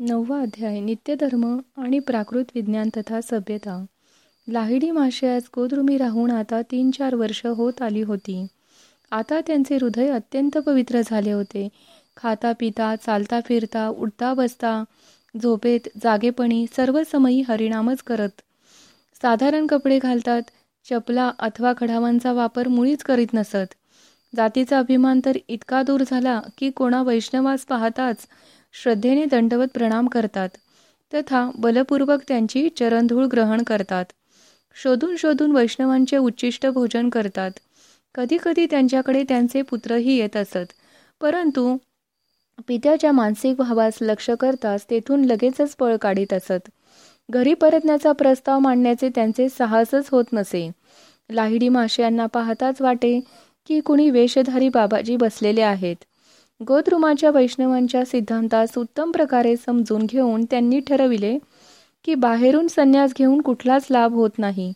नववा अध्याय नित्यधर्म आणि प्राकृत विज्ञान तथा सभ्यता. लाहिडी माशयास कोद्रुमी राहून आता तीन चार वर्ष होत आली होती. आता त्यांचे हृदय अत्यंत पवित्र झाले होते. खाता पिता चालता फिरता उठता बसता झोपेत जागेपणी सर्व समयी हरिणामच करत. साधारण कपडे घालतात चपला अथवा खडावांचा वापर मुळीच करीत नसत. जातीचा अभिमान तर इतका दूर झाला की कोणा वैष्णवास पाहताच श्रद्धेने दंडवत प्रणाम करतात. तथा बलपूर्वक त्यांची चरणधूळ ग्रहण करतात. शोधून शोधून वैष्णवांचे उच्चिष्ट भोजन करतात. कधीकधी त्यांच्याकडे त्यांचे पुत्रही येत असत. परंतु पित्याच्या मानसिक भावास लक्ष करताच तेथून लगेचच पळ काढीत असत. घरी परतण्याचा प्रस्ताव मांडण्याचे त्यांचे साहसच होत नसे. लाहिडी माश्यांना पाहताच वाटे की कुणी वेशधारी बाबाजी बसलेले आहेत. गोद्रुमाच्या वैष्णवांच्या सिद्धांतास उत्तम प्रकारे समजून घेऊन त्यांनी ठरविले की बाहेरून संन्यास घेऊन कुठलाच लाभ होत नाही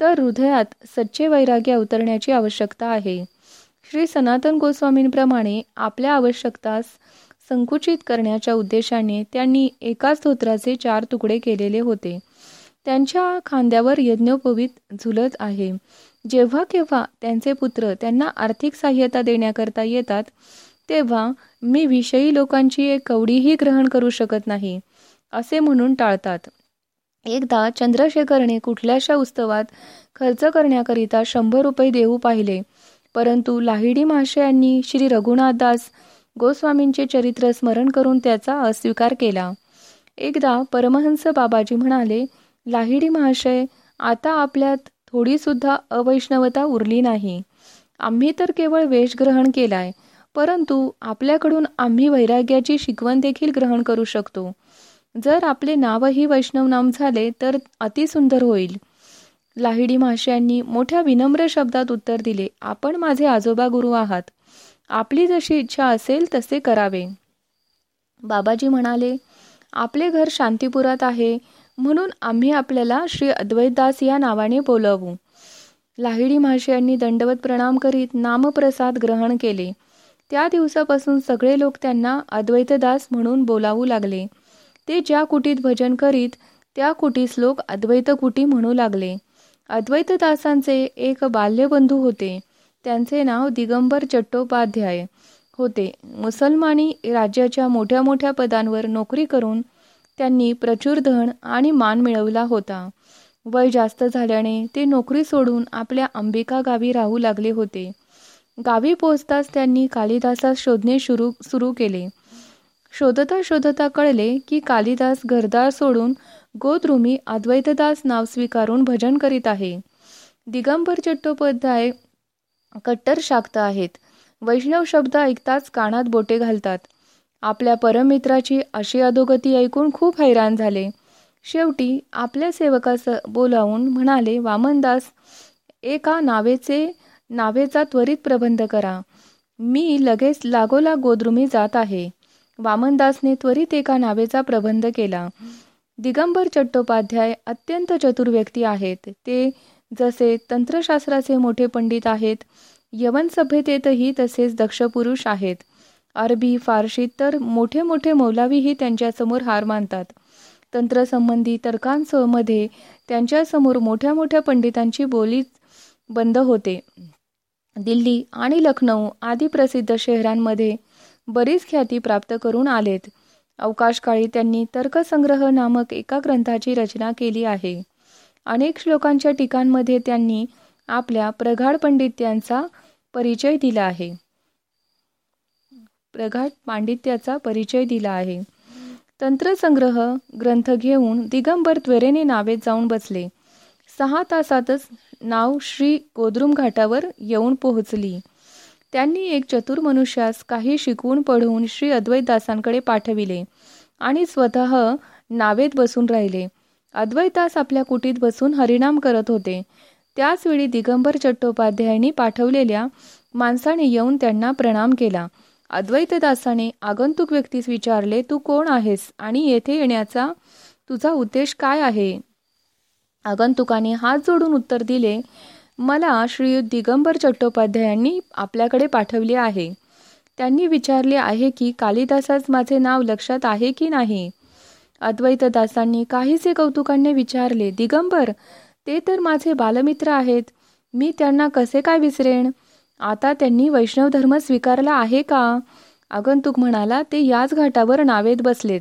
तर हृदयात सच्चे वैराग्य उतरण्याची आवश्यकता आहे. श्री सनातन गोस्वामींप्रमाणे आपल्या आवश्यकतास संकुचित करण्याच्या उद्देशाने त्यांनी एकाच स्तोत्राचे चार तुकडे केलेले होते. त्यांच्या खांद्यावर यज्ञोपवीत झुलत आहे. जेव्हा केव्हा त्यांचे पुत्र त्यांना आर्थिक सहाय्यता देण्याकरता येतात तेव्हा मी विषयी लोकांची एक कवडीही ग्रहण करू शकत नाही असे म्हणून टाळतात. एकदा चंद्रशेखरने कुठल्याशा उत्सवात खर्च करण्याकरिता शंभर रुपये देऊ पाहिले परंतु लाहिडी महाशयांनी श्री रघुनाथदास गोस्वामींचे चरित्र स्मरण करून त्याचा अस्वीकार केला. एकदा परमहंस बाबाजी म्हणाले लाहिडी महाशय आता आपल्यात थोडीसुद्धा अवैष्णवता उरली नाही. आम्ही तर केवळ वेश ग्रहण केलाय परंतु आपल्याकडून आम्ही वैराग्याची शिकवण देखील ग्रहण करू शकतो. जर आपले नावही वैष्णव नाम झाले तर अतिसुंदर होईल. लाहिडी महाशयांनी मोठ्या विनम्र शब्दात उत्तर दिले आपण माझे आजोबा गुरु आहात. आपली जशी इच्छा असेल तसे करावे. बाबाजी म्हणाले आपले घर शांतीपुरात आहे म्हणून आम्ही आपल्याला श्री अद्वैतदास या नावाने बोलावू. लाहिडी महाशयांनी दंडवत प्रणाम करीत नामप्रसाद ग्रहण केले. त्या दिवसापासून सगळे लोक त्यांना अद्वैतदास म्हणून बोलावू लागले. ते ज्या कुटीत भजन करीत त्या कुटीस लोक अद्वैत कुटी म्हणू लागले. अद्वैतदासांचे एक बाल्यबंधू होते. त्यांचे नाव दिगंबर चट्टोपाध्याय होते. मुसलमानी राज्याच्या मोठ्या मोठ्या पदांवर नोकरी करून त्यांनी प्रचूर धन आणि मान मिळवला होता. वय जास्त झाल्याने ते नोकरी सोडून आपल्या अंबिका गावी राहू लागले होते. गावी पोहोचताच त्यांनी कालिदासास शोधणे सुरू सुरू केले. शोधता शोधता कळले की कालिदास घरदार सोडून गोद्रुमी अद्वैतदास नाव स्वीकारून भजन करीत आहे. दिगंबर चट्टोपाध्याय कट्टर शाक्त आहेत. वैष्णव शब्द ऐकताच कानात बोटे घालतात. आपल्या परमित्राची अशी अधोगती ऐकून खूप हैराण झाले. शेवटी आपल्या सेवकास बोलावून म्हणाले वामनदास एका नावेचे नावेचा त्वरित प्रबंध करा. मी लगेच लागोला गोद्रुमी जात आहे. वामनदासने त्वरित एका नावेचा प्रबंध केला. दिगंबर चट्टोपाध्याय अत्यंत चतुर व्यक्ती आहेत. ते जसे तंत्रशास्त्राचे मोठे पंडित आहेत यवन सभ्यतेतही तसेच दक्ष पुरुष आहेत. अरबी फारशी तर मोठे मोठे मौलावीही त्यांच्यासमोर हार मानतात. तंत्रसंबंधी तर्कांसमध्ये त्यांच्यासमोर मोठ्या मोठ्या पंडितांची बोली बंद होते. दिल्ली आणि लखनौ आदी प्रसिद्ध शहरांमध्ये बरीच ख्याती प्राप्त करून आलेत. अवकाशकाळी त्यांनी तर्कसंग्रह नामक एका ग्रंथाची रचना केली आहे. अनेक श्लोकांच्या टीकांमध्ये त्यांनी आपल्या प्रगाढ पंडित्यांचा परिचय दिला आहे. प्रगाढ पांडित्याचा परिचय दिला आहे. तंत्रसंग्रह ग्रंथ घेऊन दिगंबर त्वरेने नावेत जाऊन बसले. सहा तासातच नाव श्री गोद्रुम घाटावर येऊन पोहोचली. त्यांनी एक चतुर मनुष्यास काही शिकवून पढवून श्री अद्वैतदासांकडे पाठविले आणि स्वतः नावेत बसून राहिले. अद्वैतास आपल्या कुटीत बसून हरिनाम करत होते. त्याचवेळी दिगंबर चट्टोपाध्यायांनी पाठवलेल्या माणसाने येऊन त्यांना प्रणाम केला. अद्वैतदासाने आगंतुक व्यक्तीस विचारले तू कोण आहेस आणि येथे येण्याचा तुझा उद्देश काय आहे? आगंतुकाने हात जोडून उत्तर दिले मला श्रीयुत दिगंबर चट्टोपाध्यायांनी आपल्याकडे पाठवले आहे. त्यांनी विचारले आहे की कालिदासाच माझे नाव लक्षात आहे की नाही अद्वैतदासांनी काहीसे कौतुकाने विचारले दिगंबर ते तर माझे बालमित्र आहेत. मी त्यांना कसे काय विसरेन? आता त्यांनी वैष्णव धर्म स्वीकारला आहे का आगंतुक म्हणाला ते याच घाटावर नावेत बसलेत.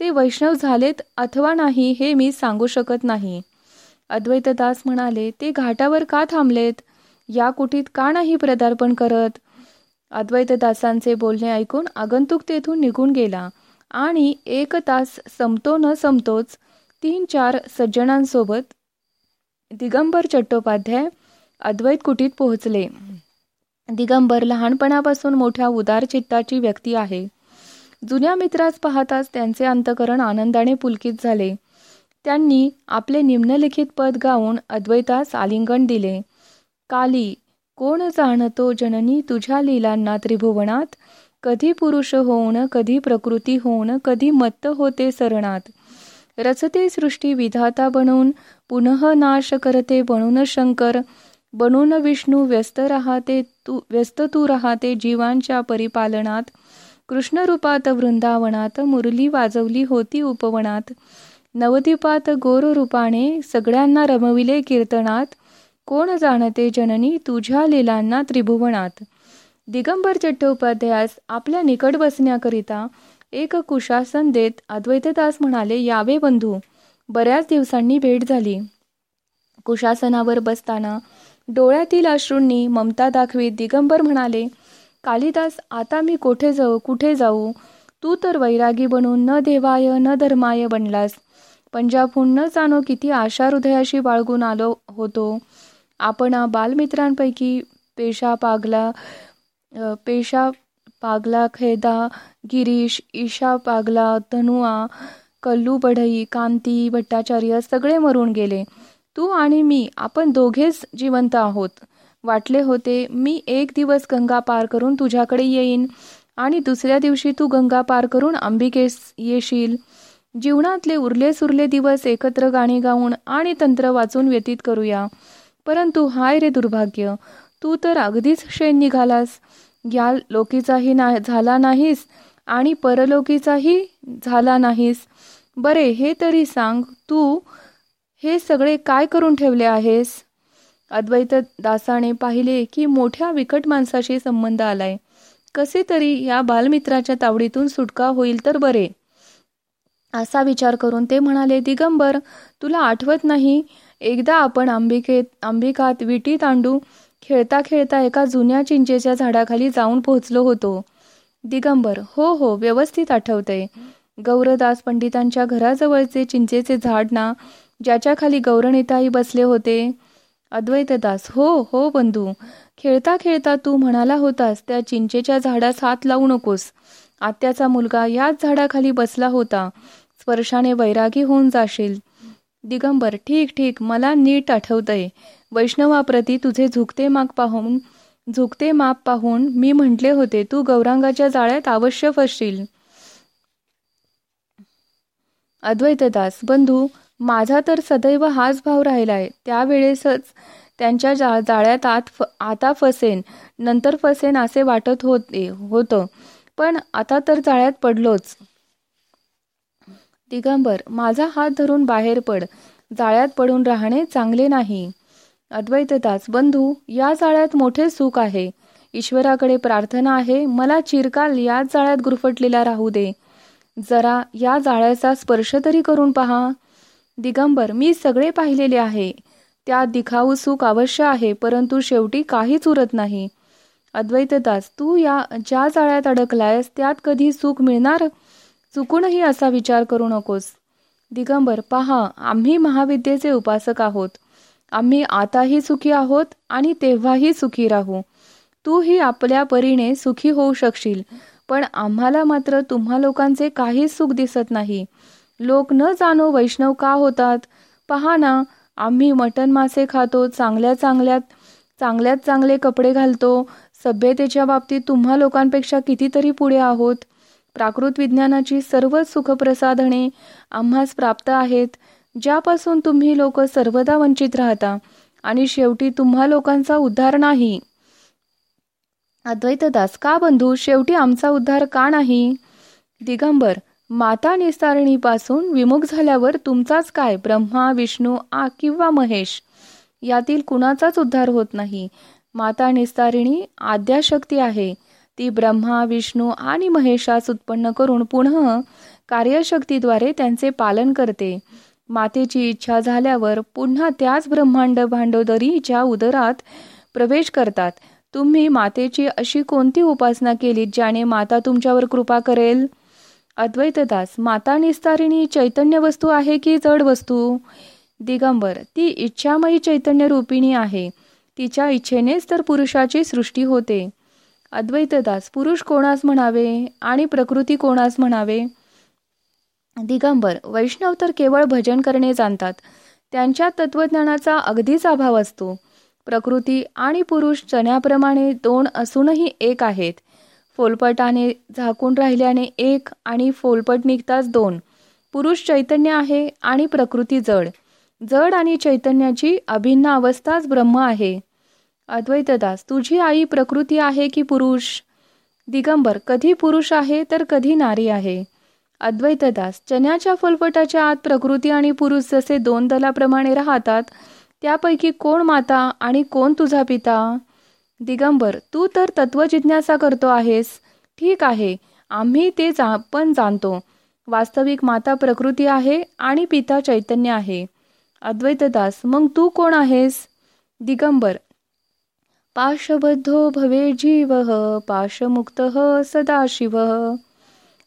ते वैष्णव झालेत अथवा नाही हे मी सांगू शकत नाही. अद्वैतदास म्हणाले ते घाटावर का थांबलेत? या कुटीत का नाही पदार्पण करत? अद्वैतदासांचे बोलणे ऐकून आगंतुक तेथून निघून गेला. आणि एक तास संपतो न संपतोच तीन चार सज्जनांसोबत दिगंबर चट्टोपाध्याय अद्वैत कुटीत पोहोचले. दिगंबर लहानपणापासून मोठ्या उदार चित्ताची व्यक्ती आहे. जुन्या मित्रास पाहताच त्यांचे अंतकरण आनंदाने पुलकित झाले. त्यांनी आपले निम्नलिखित पद गाऊन अद्वैतास आलिंगन दिले. काली कोण जाणतो जननी तुझ्या लीलांना त्रिभुवनात? कधी पुरुष होऊन कधी प्रकृती होऊन कधी मत्त होते सरणात? रचते सृष्टी विधाता बनून पुनः नाश करते बनून शंकर. बनून विष्णू व्यस्त राहते तू व्यस्त तू राहते जीवांच्या परिपालनात. कृष्णरूपात वृंदावनात मुरली वाजवली होती उपवनात. नवदीपात गोर रूपाने सगळ्यांना रमविले कीर्तनात कोण जाणते जननी तुझ्या लिलांना त्रिभुवनात? दिगंबर चट्टोपाध्यायास आपल्या निकट बसण्याकरिता एक कुशासन देत अद्वैतदास म्हणाले यावे बंधू बऱ्याच दिवसांनी भेट झाली. कुशासनावर बसताना डोळ्यातील अश्रूंनी ममता दाखवीत दिगंबर म्हणाले कालिदास आता मी कोठे जाऊ कुठे जाऊ? तू तर वैरागी बनून न देवाय न धर्माय बनलास. पंजाबहून न जाणो किती आशा हृदयाशी बाळगून आलो होतो. आपण बालमित्रांपैकी पेशा पागला पेशा पागला खेदा गिरीश ईशा पागला तनुआ कल्लू बढई कांती भट्टाचार्य सगळे मरून गेले. तू आणि मी आपण दोघेच जिवंत आहोत. वाटले होते मी एक दिवस गंगा पार करून तुझ्याकडे येईन आणि दुसऱ्या दिवशी तू गंगा पार करून अंबिकेस येशील. जीवनातले उरले सुरले दिवस एकत्र गाणी गाऊन आणि तंत्र वाचून व्यतीत करूया. परंतु हाय रे दुर्भाग्य तू तर अगदीच शेण निघालास. या लोकीचाही ना झाला नाहीस आणि परलोकीचाही झाला नाहीस. बरे हे तरी सांग तू हे सगळे काय करून ठेवले आहेस? अद्वैत दासाने पाहिले की मोठ्या विकट माणसाशी संबंध आलाय. कसे तरी या बालमित्राच्या तावडीतून सुटका होईल तर बरे. असा विचार करून ते म्हणाले दिगंबर तुला आठवत नाही? एकदा आपण अंबिकेत अंबिकात विटी तांडू खेळता खेळता एका जुन्या चिंचेच्या झाडाखाली जाऊन पोहोचलो होतो. दिगंबर हो हो व्यवस्थित आठवतंय. गौरदास पंडितांच्या घराजवळचे चिंचेचे झाड ना ज्याच्या खाली गौरणिताई बसले होते? अद्वैतदास हो हो बंधू. खेळता खेळता तू म्हणाला होतास त्या चिंचेच्या झाडास हात लावू नकोस. आत्याचा मुलगा याच झाडाखाली बसला होता. स्पर्शाने वैरागी होऊन जाशील. दिगंबर ठीक ठीक मला नीट आठवतंय. वैष्णवाप्रती तुझे झुकते माग पाहून झुकते माप पाहून मी म्हटले होते तू गौरांगाच्या जाळ्यात अवश्य फसशील. अद्वैतदास बंधू माझा तर सदैव हाच भाव राहिलाय. त्यावेळेसच त्यांच्या जा जाळ्यात आत आता फसेन नंतर फसेन असे वाटत होते होतं. पण आता तर जाळ्यात पडलोच. दिगंबर माझा हात धरून बाहेर पड. जाळ्यात पडून राहणे चांगले नाही. अद्वैतदास बंधू या जाळ्यात मोठे सुख आहे. ईश्वराकडे प्रार्थना आहे मला चिरकाल याच जाळ्यात गुरफटलेला राहू दे. जरा या जाळ्याचा स्पर्श तरी करून पहा. दिगंबर मी सगळे पाहिलेले आहे. त्यात दिखाऊ सुख अवश्य आहे परंतु शेवटी काहीच उरत नाही. अद्वैतदास तू या ज्या जाळ्यात अडकलायस त्यात कधी सुख मिळणार? चुकूनही असा विचार करू नकोस. दिगंबर पहा आम्ही महाविद्येचे उपासक आहोत. आम्ही आताही सुखी आहोत आणि तेव्हाही सुखी राहू. तूही आपल्या परीने सुखी होऊ शकशील पण आम्हाला मात्र तुम्हा लोकांचे काहीच सुख दिसत नाही. लोक न जाणो वैष्णव का होतात? पहा ना आम्ही मटन मासे खातो चांगल्या चांगल्यात चांगल्यात चांगले कपडे घालतो सभ्यतेच्या बाबतीत तुम्हा लोकांपेक्षा कितीतरी पुढे आहोत. प्राकृत विज्ञानाची सर्व सुखप्रसाधने आम्हास प्राप्त आहेत ज्यापासून तुम्ही लोक सर्वदा वंचित राहता आणि शेवटी तुम्हा लोकांचा उद्धार नाही. अद्वैतदास का बंधू शेवटी आमचा उद्धार का नाही? दिगंबर माता निस्तारणीपासून विमुख झाल्यावर तुमचाच काय ब्रह्मा विष्णू आ किंवा महेश? यातील कुणाचाच उद्धार होत नाही. माता निस्तारिणी आद्याशक्ती आहे. ती ब्रह्मा विष्णू आणि महेशास उत्पन्न करून पुन्हा कार्यशक्तीद्वारे त्यांचे पालन करते. मातेची इच्छा झाल्यावर पुन्हा त्याच ब्रह्मांड भांडोदरीच्या उदरात प्रवेश करतात. तुम्ही मातेची अशी कोणती उपासना केली ज्याने माता तुमच्यावर कृपा करेल? अद्वैतदास माता निस्तारिणी चैतन्य वस्तू आहे की जड वस्तू? दिगंबर ती इच्छामयी चैतन्य रूपिणी आहे. तिच्या इच्छेनेच तर पुरुषाची सृष्टी होते. अद्वैतदास पुरुष कोणास म्हणावे आणि प्रकृती कोणास म्हणावे? दिगंबर वैष्णव तर केवळ भजन करणे जाणतात. त्यांच्या तत्वज्ञानाचा अगदीच अभाव असतो. प्रकृती आणि पुरुष चण्याप्रमाणे दोन असूनही एक आहेत. फोलपटाने झाकून राहिल्याने एक आणि फोलपट निघताच दोन. पुरुष चैतन्य आहे आणि प्रकृती जड. जड आणि चैतन्याची अभिन्न अवस्थाच ब्रह्म आहे. अद्वैतदास तुझी आई प्रकृती आहे की पुरुष? दिगंबर कधी पुरुष आहे तर कधी नारी आहे. अद्वैतदास चण्याच्या फलपटाच्या आत प्रकृती आणि पुरुष जसे दोन दलाप्रमाणे राहतात त्यापैकी कोण माता आणि कोण तुझा पिता? दिगंबर तू तर तत्वजिज्ञासा करतो आहेस. ठीक आहे आम्ही ते जा पण जाणतो. वास्तविक माता प्रकृती आहे आणि पिता चैतन्य आहे. अद्वैतदास मग तू कोण आहेस? दिगंबर पाशबद्धो भवे जीव पाशमुक्त सदाशिव.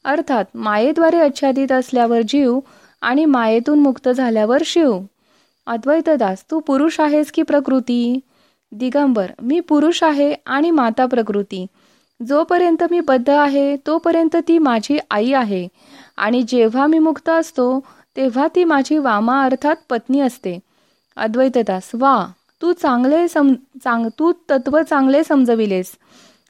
अर्थात मायेद्वारे आच्छादित असल्यावर जीव आणि मायेतून मुक्त झाल्यावर शिव. अद्वैतदास तू पुरुष आहेस की प्रकृती? दिगंबर मी पुरुष आहे आणि माता प्रकृती. जोपर्यंत मी बद्ध आहे तोपर्यंत ती माझी आई आहे. आणि जेव्हा मी मुक्त असतो तेव्हा ती माझी वामा अर्थात पत्नी असते. अद्वैतदास वा तू चांगले सम चांग तू तत्व चांगले समजविलेस.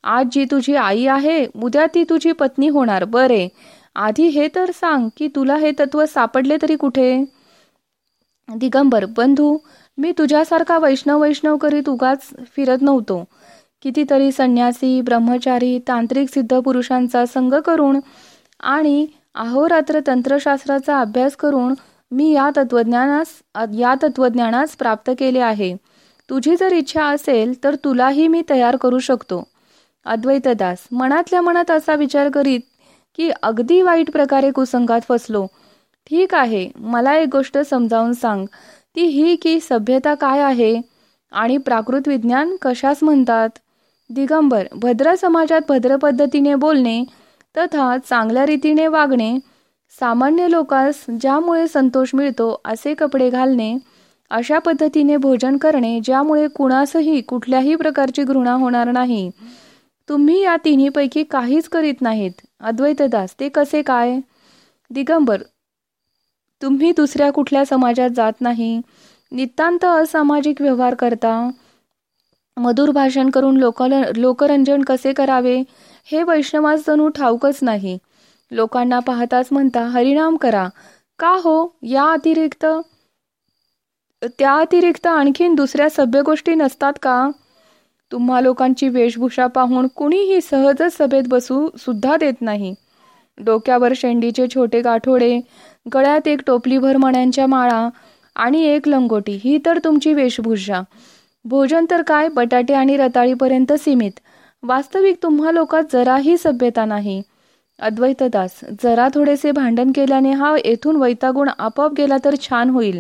आज जी तुझी आई आहे उद्या ती तुझी पत्नी होणार. बरे. आधी हे तर सांग की तुला हे तत्व सापडले तरी कुठे? दिगंबर बंधू मी तुझ्यासारखा वैष्णव वैष्णव करीत उगाच फिरत नव्हतो. कितीतरी संन्यासी ब्रह्मचारी तांत्रिक सिद्ध पुरुषांचा संग करून आणि अहोरात्र तंत्रशास्त्राचा अभ्यास करून मी या तत्वज्ञानास या तत्वज्ञानास प्राप्त केले आहे. तुझी जर इच्छा असेल तर तुलाही मी तयार करू शकतो. अद्वैतदास मनातल्या मनात असा विचार करीत की अगदी वाईट प्रकारे कुसंगात फसलो. ठीक आहे मला एक गोष्ट समजावून सांग. ती ही की सभ्यता काय आहे? आणि प्राकृत विज्ञान कशास म्हणतात? दिगंबर भद्र समाजात भद्र पद्धतीने बोलणे तथा चांगल्या रीतीने वागणे सामान्य लोकांस ज्यामुळे संतोष मिळतो असे कपडे घालणे अशा पद्धतीने भोजन करणे ज्यामुळे कुणासही कुठल्याही प्रकारची घृणा होणार नाही. तुम्ही या तिन्हीपैकी काहीच करीत नाहीत. अद्वैतदास ते कसे काय? दिगंबर तुम्ही दुसऱ्या कुठल्या समाजात जात नाही. नितांत असामाजिक व्यवहार करता. मधुर भाषण करून लोक लोकरंजन कसे करावे? हे वैष्णवास जणू ठाऊकच नाही. लोकांना पाहताच म्हणता हरिनाम करा. का हो? या अतिरिक्त? त्या अतिरिक्त आणखीन दुसऱ्या सभ्य गोष्टी नसतात का? तुम्हा लोकांची वेशभूषा पाहून कुणीही सहजच सभेत बसू सुद्धा देत नाही. डोक्यावर शेंडीचे छोटे गाठोडे गळ्यात एक टोपलीभर मण्यांच्या माळा आणि एक लंगोटी ही तर तुमची वेशभूषा. भोजन तर काय बटाटे आणि रताळीपर्यंत सीमित. वास्तविक तुम्हा लोकात जराही सभ्यता नाही. अद्वैतदास जरा थोडेसे भांडण केल्याने हा येथून वैतागुण आपोआप गेला तर छान होईल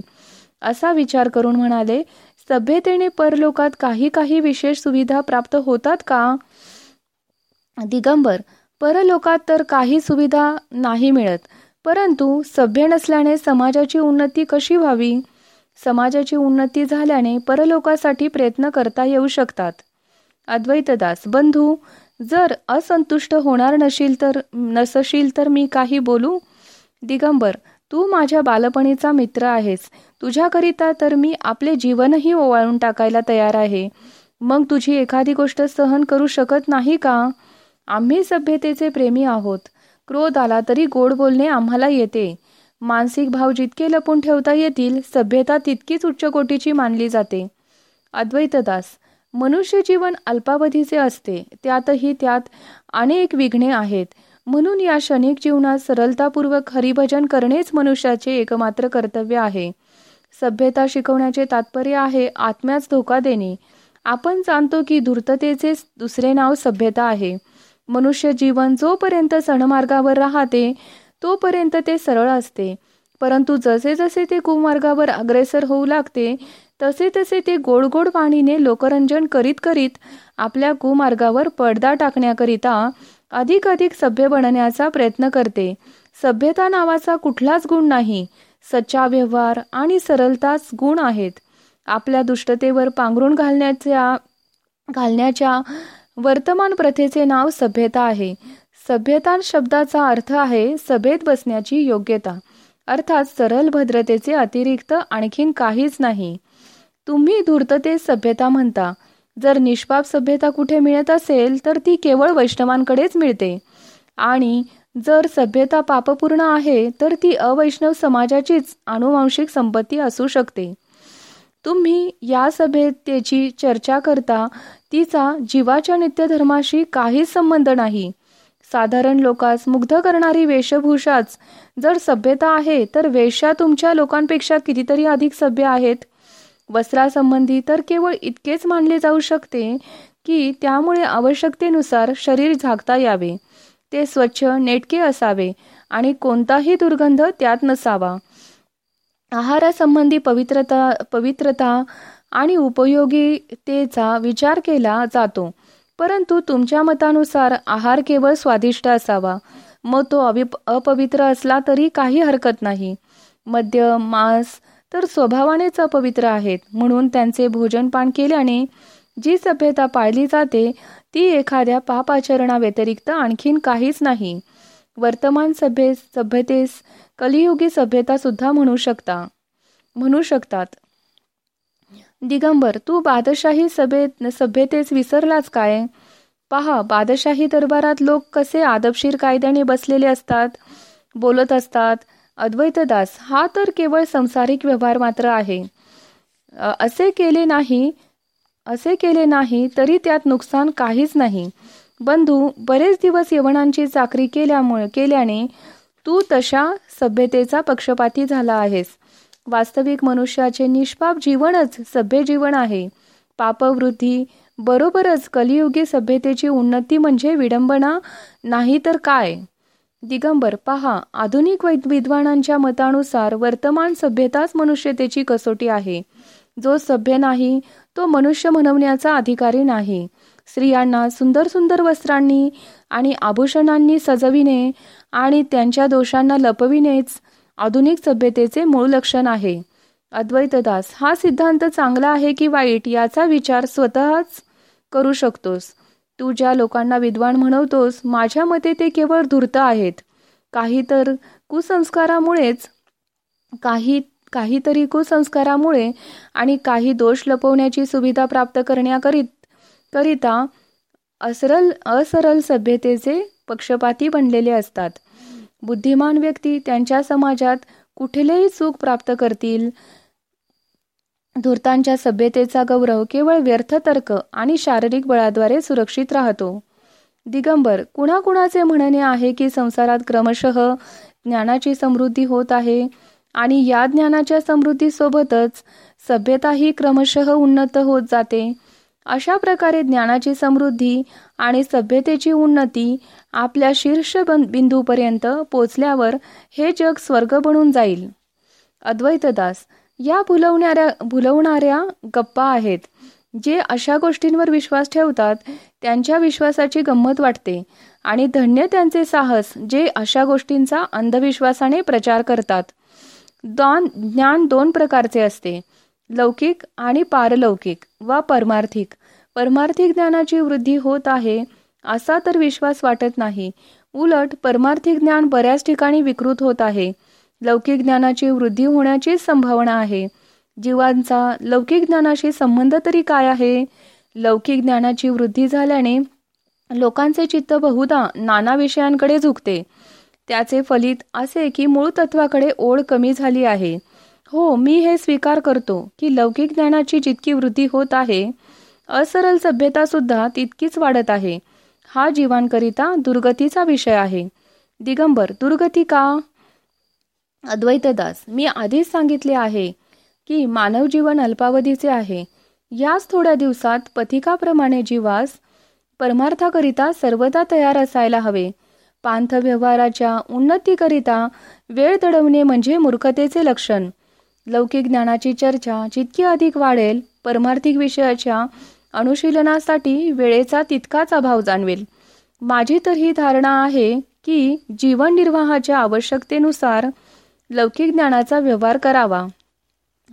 असा विचार करून म्हणाले सभ्यतेने परलोकात काही काही विशेष सुविधा प्राप्त होतात का? दिगंबर परलोकात तर काही सुविधा नाही मिळत परंतु सभ्य नसल्याने समाजाची उन्नती कशी व्हावी? समाजाची उन्नती झाल्याने परलोकासाठी प्रयत्न करता येऊ शकतात. अद्वैतदास बंधू जर असंतुष्ट होणार नशील तर नसशील तर मी काही बोलू? दिगंबर तू माझ्या बालपणीचा मित्र आहेस. तुझ्याकरिता तर मी आपले जीवनही ओवाळून टाकायला तयार आहे. मग तुझी एखादी गोष्ट सहन करू शकत नाही का? आम्ही सभ्यतेचे प्रेमी आहोत. क्रोध आला तरी गोड बोलणे आम्हाला येते. मानसिक भाव जितके लपून ठेवता येतील सभ्यता तितकीच उच्च कोटीची मानली जाते. अद्वैतदास मनुष्य जीवन अल्पावधीचे असते त्यातही त्यात अनेक विघ्ने आहेत. म्हणून या क्षणिक जीवनात सरलतापूर्वक हरिभजन करणेच मनुष्याचे एकमात्र कर्तव्य आहे. सभ्यता शिकवण्याचे तात्पर्य आहे आत्म्यास धोका देणे. आपण जाणतो की धूर्ततेचे दुसरे नाव सभ्यता आहे. मनुष्य जीवन जोपर्यंत सणमार्गावर राहते तोपर्यंत ते सरळ असते. परंतु जसे जसे ते कुमार्गावर अग्रेसर होऊ लागते तसे तसे ते गोड गोड पाणीने लोकरंजन करीत करीत आपल्या कुमार्गावर पडदा टाकण्याकरिता अधिक अधिक सभ्य बनण्याचा प्रयत्न करते. सभ्यता नावाचा कुठलाच गुण नाही. सच्चा व्यवहार आणि सरलताच गुण आहेत. आपल्या दुष्टतेवर पांघरून घालण्याच्या घालण्याच्या वर्तमान प्रथेचे नाव सभ्यता आहे. सभ्यता शब्दाचा अर्थ आहे सभेत बसण्याची योग्यता. अर्थात सरल भद्रतेचे अतिरिक्त आणखीन काहीच नाही. तुम्ही धूर्तते सभ्यता म्हणता. जर निष्पाप सभ्यता कुठे मिळत असेल तर ती केवळ वैष्णवांकडेच मिळते. आणि जर सभ्यता पापपूर्ण आहे तर ती अवैष्णव समाजाचीच अनुवांशिक संपत्ती असू शकते. तुम्ही या सभ्यतेची चर्चा करता तिचा जीवाच्या नित्यधर्माशी काहीच संबंध नाही. साधारण लोकांस मुग्ध करणारी वेशभूषाच जर सभ्यता आहे तर वेश्या तुमच्या लोकांपेक्षा कितीतरी अधिक सभ्य आहेत. वस्त्रासंबंधी तर केवळ इतकेच मानले जाऊ शकते की त्यामुळे आवश्यकतेनुसार शरीर झाकता यावे. ते स्वच्छ नेटके असावे आणि कोणताही दुर्गंध त्यात नसावा. आहारासंबंधी पवित्रता पवित्रता आणि उपयोगीतेचा विचार केला जातो. परंतु तुमच्या मतानुसार आहार केवळ स्वादिष्ट असावा. मग तो अविप अपवित्र असला तरी काही हरकत नाही. मद्य मांस तर स्वभावानेच अपवित्र आहेत म्हणून त्यांचे भोजनपान केल्याने जी सभ्यता पाळली जाते ती एखाद्या पापाचरणा व्यतिरिक्त आणखीन काहीच नाही. वर्तमान सभ्ये सभ्यतेस कलियुगी सभ्यता सुद्धा म्हणू शकता. म्हणू शकतात. दिगंबर तू बादशाही सभेत सभ्यतेस विसरलाच काय? पहा बादशाही दरबारात लोक कसे आदबशीर कायद्याने बसलेले असतात बोलत असतात अद्वैतदास हा तर केवळ संसारिक व्यवहार मात्र आहे. असे केले नाही असे केले नाही तरी त्यात नुकसान काहीच नाही. बंधू बरेच दिवस यवनांची चाकरी केल्यामुळे केल्याने तू तशा सभ्यतेचा पक्षपाती झाला आहेस. वास्तविक मनुष्याचे निष्पाप जीवनच सभ्य जीवन आहे. पापवृद्धी बरोबरच कलियुगी सभ्यतेची उन्नती म्हणजे विडंबना नाही तर काय? दिगंबर पहा आधुनिक विद्वानांच्या मतानुसार वर्तमान सभ्यताच मनुष्यतेची कसोटी आहे. जो सभ्य नाही तो मनुष्य म्हणवण्याचा अधिकारी नाही. स्त्रियांना सुंदर सुंदर वस्त्रांनी आणि आभूषणांनी सजविणे आणि त्यांच्या दोषांना लपविणेच आधुनिक सभ्यतेचे मूळ लक्षण आहे. अद्वैतदास हा सिद्धांत चांगला आहे की वाईट याचा विचार स्वतःच करू शकतोस. तू ज्या लोकांना विद्वान म्हणवतोस माझ्या मते ते केवळ धूर्त आहेत. काही तर कुसंस्कारामुळेच काही काहीतरी कुसंस्कारामुळे आणि काही दोष लपवण्याची सुविधा प्राप्त करण्याकरित करिता असरल असरल सभ्यतेचे पक्षपाती बनलेले असतात. बुद्धिमान व्यक्ती त्यांच्या समाजात कुठलेही सुख प्राप्त करतील धूर्तांच्या सभ्यतेचा गौरव केवळ व्यर्थ तर्क आणि शारीरिक बळाद्वारे सुरक्षित राहतो. दिगंबर कुणाकुणाचे म्हणणे आहे की संसारात क्रमशः ज्ञानाची समृद्धी होत आहे आणि या ज्ञानाच्या समृद्धीसोबतच सभ्यताही क्रमशः उन्नत होत जाते. अशा प्रकारे ज्ञानाची समृद्धी आणि सभ्यतेची उन्नती आपल्या शीर्ष बिंदूपर्यंत पोचल्यावर हे जग स्वर्ग बनून जाईल. अद्वैतदास या भुलवणाऱ्या भुलवणाऱ्या गप्पा आहेत जे अशा गोष्टींवर विश्वास ठेवतात त्यांच्या विश्वासाची गंमत वाटते आणि धन्य त्यांचे साहस जे अशा गोष्टींचा अंधविश्वासाने प्रचार करतात. दान ज्ञान दोन प्रकारचे असते लौकिक आणि पारलौकिक वा परमार्थिक. परमार्थिक ज्ञानाची वृद्धी होत आहे असा तर विश्वास वाटत नाही. उलट परमार्थिक ज्ञान बऱ्याच ठिकाणी विकृत होत आहे लौकिक ज्ञानाची वृद्धी होण्याची संभावना आहे. जीवांचा लौकिक ज्ञानाशी संबंध तरी काय आहे? लौकिक ज्ञानाची वृद्धी झाल्याने लोकांचे चित्त बहुधा नाना विषयांकडे झुकते. त्याचे फलित असे की मूळ तत्वाकडे ओढ कमी झाली आहे. हो मी हे स्वीकार करतो की लौकिक ज्ञानाची जितकी वृद्धी होत आहे असरल सभ्यता सुद्धा तितकीच वाढत आहे. हा जीवांकरिता दुर्गतीचा विषय आहे. दिगंबर दुर्गती का? अद्वैतदास मी आधीच सांगितले आहे की मानव जीवन अल्पावधीचे आहे. याच थोड्या दिवसात पथिकाप्रमाणे जीवास परमार्थाकरिता सर्वदा तयार असायला हवे. पांथ व्यवहाराच्या उन्नतीकरिता वेळ दडवणे म्हणजे मूर्खतेचे लक्षण. लौकिक ज्ञानाची चर्चा जितकी अधिक वाढेल परमार्थिक विषयाच्या अनुशीलनासाठी वेळेचा तितकाच अभाव जाणवेल. माझी तर ही धारणा आहे की जीवन निर्वाहाच्या आवश्यकतेनुसार लौकिक ज्ञानाचा व्यवहार करावा.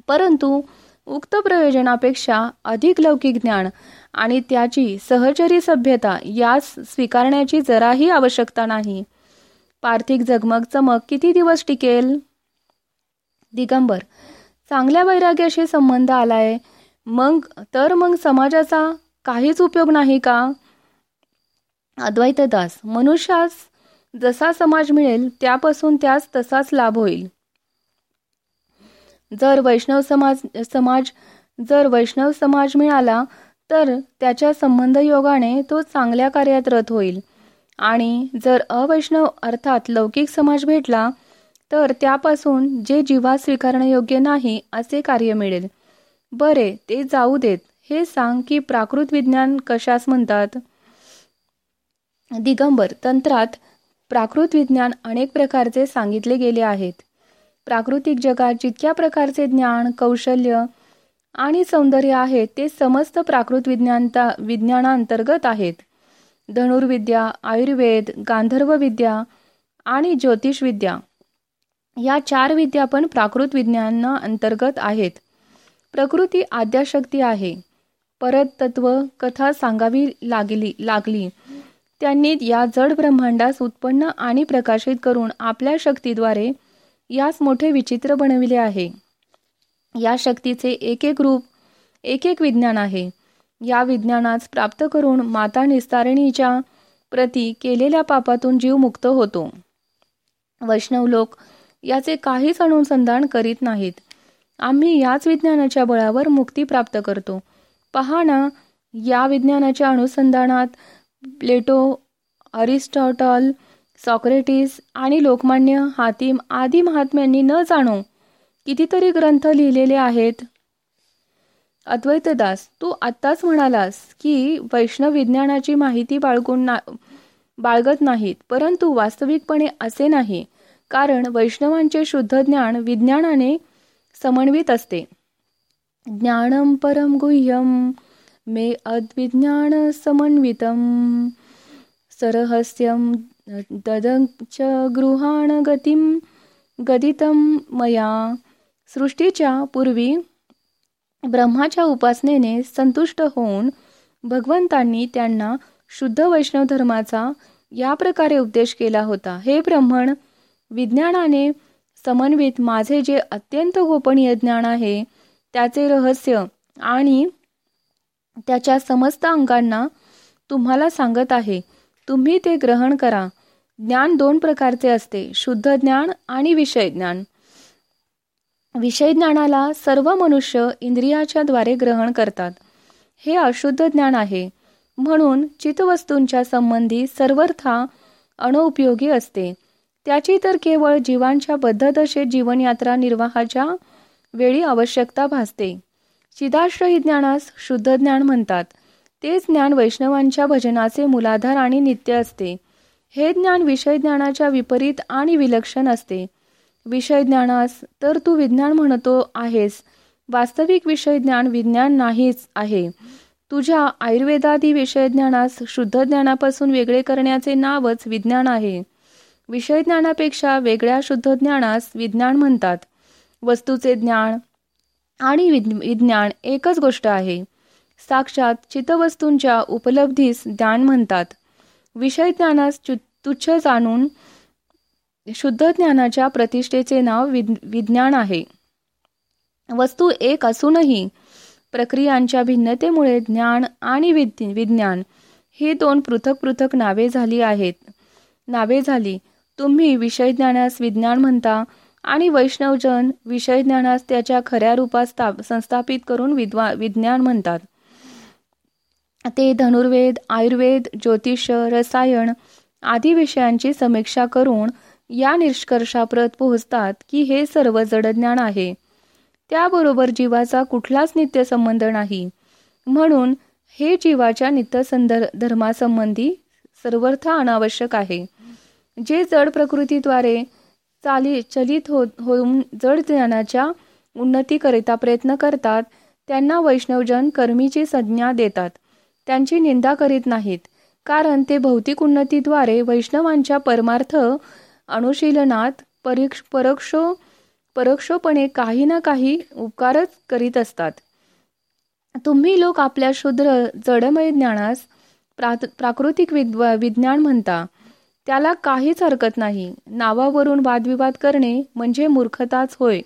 परंतु उक्त प्रयोजनापेक्षा अधिक लौकिक ज्ञान आणि त्याची सहचरी सभ्यता यास स्वीकारण्याची जराही आवश्यकता नाही. पार्थिक जगमग चमक किती दिवस टिकेल? दिगंबर चांगल्या वैराग्याशी संबंध आलाय. मग तर मग समाजाचा काहीच उपयोग नाही का? अद्वैतदास मनुष्यास जसा समाज मिळेल त्यापासून त्यास तसाच लाभ होईल. जर वैष्णव समाज समाज जर वैष्णव समाज मिळाला तर त्याच्या संबंध योगाने तो चांगल्या कार्यात रत होईल. आणि जर अवैष्णव अर्थात लौकिक समाज भेटला तर त्यापासून जे जीवा स्वीकारण्यायोग्य नाही असे कार्य मिळेल. बरे ते जाऊ देत. हे सांग की प्राकृत विज्ञान कशास म्हणतात? दिगंबर तंत्रात प्राकृत विज्ञान अनेक प्रकारचे सांगितले गेले आहेत. प्राकृतिक जगात जितक्या प्रकारचे ज्ञान कौशल्य आणि सौंदर्य आहे ते समस्त प्राकृत विज्ञानता विज्ञानांतर्गत आहेत. धनुर्विद्या आयुर्वेद गांधर्व विद्या आणि ज्योतिषविद्या या चार विद्या पण प्राकृत विज्ञाना अंतर्गत आहेत. प्रकृती आद्याशक्ती आहे. परत तत्व कथा सांगावी लागली लागली. त्यांनी या जड ब्रह्मांडास उत्पन्न आणि प्रकाशित करून आपल्या शक्तीद्वारे यास मोठे विचित्र बनविले आहे. या शक्तीचे एक एक रूप एक एक विज्ञान आहे. या विज्ञानास प्राप्त करून माता निस्तारणीच्या प्रती केलेल्या पापातून जीव मुक्त होतो. वैष्णव लोक याचे काहीच अनुसंधान करीत नाहीत. आम्ही याच विज्ञानाच्या बळावर मुक्ती प्राप्त करतो. पहा ना या विज्ञानाच्या अनुसंधानात प्लेटो अरिस्टॉटल सॉक्रेटिस आणि लोकमान्य हातीम आदी महात्म्यांनी न जाणो कितीतरी ग्रंथ लिहिलेले आहेत. अद्वैतदास तू आत्ताच म्हणालास की वैष्णव विज्ञानाची माहिती बाळगून ना बाळगत नाहीत परंतु वास्तविकपणे असे नाही कारण वैष्णवांचे शुद्ध ज्ञान विज्ञानाने समन्वित असते. ज्ञानम परम गुह्यम मे अद्विज्ञान समन्वितम सरहस्यम ददंच गृहाण गतिम गदितम मया। सृष्टीच्या पूर्वी ब्रह्माच्या उपासनेने संतुष्ट होऊन भगवंतांनी त्यांना शुद्ध वैष्णव धर्माचा या प्रकारे उपदेश केला होता. हे ब्रह्मण विज्ञानाने समन्वित माझे जे अत्यंत गोपनीय ज्ञान आहे त्याचे रहस्य आणि त्याच्या समस्त अंगांना तुम्हाला सांगत आहे. तुम्ही ते ग्रहण करा. ज्ञान दोन प्रकारचे असते. शुद्ध ज्ञान आणि विषय ज्ञान. विषय ज्ञानाला सर्व मनुष्य इंद्रियाच्या द्वारे ग्रहण करतात. हे अशुद्ध ज्ञान आहे. म्हणून चितवस्तूंच्या संबंधी सर्वथा अनउपयोगी असते. त्याची तर केवळ जीवांच्या बद्धदशेत जीवनयात्रा निर्वाहाच्या वेळी आवश्यकता भासते. चिदाश्रयी ज्ञानास शुद्ध ज्ञान म्हणतात. तेच ज्ञान वैष्णवांच्या भजनाचे मूलाधार आणि नित्य असते. हे ज्ञान विषय ज्ञानाच्या विपरीत आणि विलक्षण असते. विषय ज्ञानास तर तू विज्ञान म्हणतो आहेस. वास्तविक विषय ज्ञान विज्ञान नाहीच आहे. तुझ्या आयुर्वेदादी विषय ज्ञानास शुद्ध ज्ञानापासून वेगळे करण्याचे नावच विज्ञान आहे. विषय ज्ञानापेक्षा वेगळ्या शुद्ध ज्ञानास विज्ञान म्हणतात. वस्तूचे ज्ञान आणि विज्ञान एकच गोष्ट आहे. साक्षात चितवस्तूंच्या उपलब्धीस ज्ञान म्हणतात. विषय ज्ञानास तुच्छ जाणून शुद्ध ज्ञानाच्या प्रतिष्ठेचे नाव विज्ञान आहे. वस्तू एक असूनही प्रक्रियांच्या भिन्नतेमुळे ज्ञान आणि विज्ञान ही दोन पृथक पृथक नावे झाली आहेत. नावे झाली तुम्ही विषय ज्ञानास विज्ञान म्हणता आणि वैष्णवजन विषय ज्ञानास त्याच्या खऱ्या रूपात संस्थापित करून विद्वा विज्ञान म्हणतात. ते धनुर्वेद आयुर्वेद ज्योतिष रसायन आदी विषयांची समीक्षा करून या निष्कर्षाप्रत पोहोचतात की हे सर्व जडज्ञान आहे. त्याबरोबर जीवाचा कुठलाच नित्य संबंध नाही. म्हणून हे जीवाच्या नित्य धर्मासंबंधी सर्वर्थ अनावश्यक आहे. जे जड प्रकृतीद्वारे चाली चलित हो होऊन जड ज्ञानाच्या उन्नतीकरिता प्रयत्न करतात त्यांना वैष्णवजन कर्मीची संज्ञा देतात. त्यांची निंदा करीत नाहीत कारण ते भौतिक उन्नतीद्वारे वैष्णवांच्या परमार्थ अनुशीलनात परीक्ष परोक्षो परोक्षपणे काही ना काही उपकारच करीत असतात. तुम्ही लोक आपल्या शुद्र जडमय ज्ञानास प्रा प्राकृतिक विद्वा विज्ञान म्हणता. त्याला काहीच हरकत नाही. नावावरून वादविवाद करणे म्हणजे मूर्खताच होय.